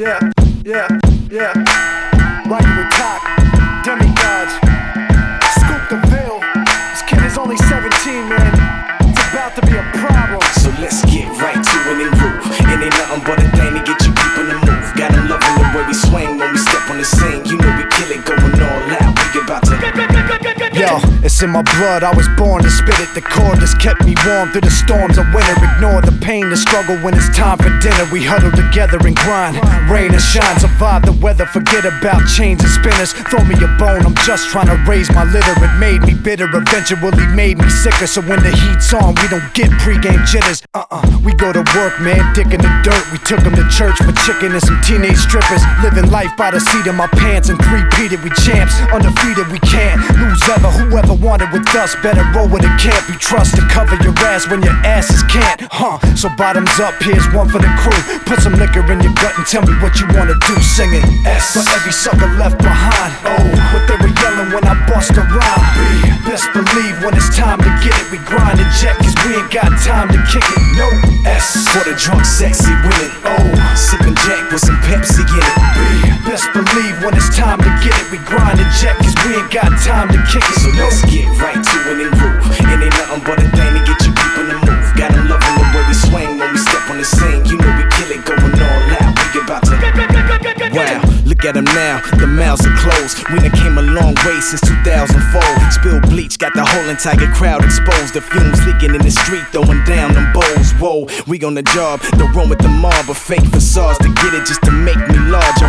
yeah, yeah, yeah. Right with cock, demigods. Scoop the bill. This kid is only 17, man. It's about to be a problem. So let's get right to it and groove. It ain't nothing but a thing to get you people to move. Got Got 'em loving the way we swing when we step on the scene. You in my blood. I was born to spit it. The cordless kept me warm through the storms of winter. Ignore the pain, the struggle when it's time for dinner. We huddle together and grind. Rain and shine, survive the weather. Forget about chains and spinners. Throw me a bone, I'm just trying to raise my litter. It made me bitter, eventually made me sicker. So when the heat's on, we don't get pregame jitters. Uh uh, we go to work, man, dick in the dirt. We took them to church for chicken and some teenage strippers. Living life by the seat of my pants and three-peated. We champs, undefeated, we can't lose ever. Whoever wanted with us, better roll with a camp. You trust to cover your ass when your asses can't, huh? So bottoms up, here's one for the crew. Put some liquor in your gut and tell me what you wanna do. Sing it. S for every sucker left behind. Oh, what they were yelling when I bust a rhyme. B, best believe when it's time to get it, we grind and jet, cause we ain't got time to kick it. No S For the drunk, sexy women. Oh, Sipping Jack with some Pepsi in it. B, believe when it's time to get it, we grind and jet, cause we ain't got time to kick it. So let's get right to it and groove. It ain't nothing but a thing to get you people to move. Got 'em loving the way we swing when we step on the scene. You know we kill it, going all out. We about to. Wow, look at 'em now. The mouths are closed. We done came a long way since 2004. Spill bleach, got the whole entire crowd exposed. The fumes leaking in the street, throwing down them bowls. Whoa, we on the job. The room with the mob, but fake facades to get it just to make me large.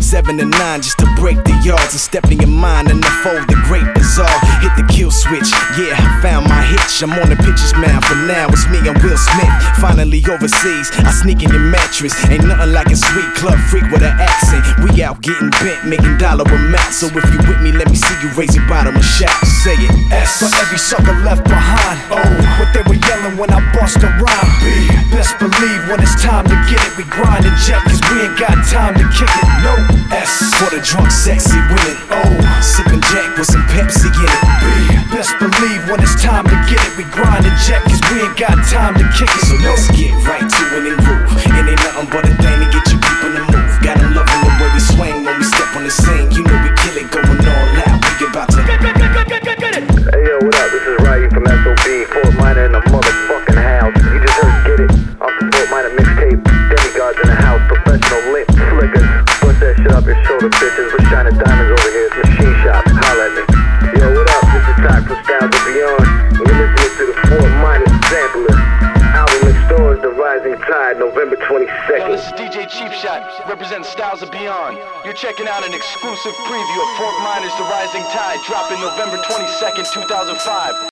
Seven and nine just to break the yards and step in your mind and unfold the great bazaar. Hit the kill switch, yeah, I found my I'm on the pitches man for now. It's me and Will Smith. Finally overseas, I sneak in your mattress. Ain't nothing like a sweet club freak with an accent. We out getting bent, making dollar amounts. So if you with me, let me see you raise your bottom and shout. Say it. S for every sucker left behind. Oh, what they were yelling when I bust a rhyme. B, best believe when it's time to get it, we grind and jet, cause we ain't got time to kick it. No S For the drunk, sexy women. Oh, Sipping Jack with some Pepsi in it. B, best believe when it's time to we grind and jet, cause we ain't got time to kick it. So let's get Rising Tide, November Yo, this is DJ Cheap Shot, representing Styles of Beyond. You're checking out an exclusive preview of Fort Minor's The Rising Tide, dropping November 22nd, 2005.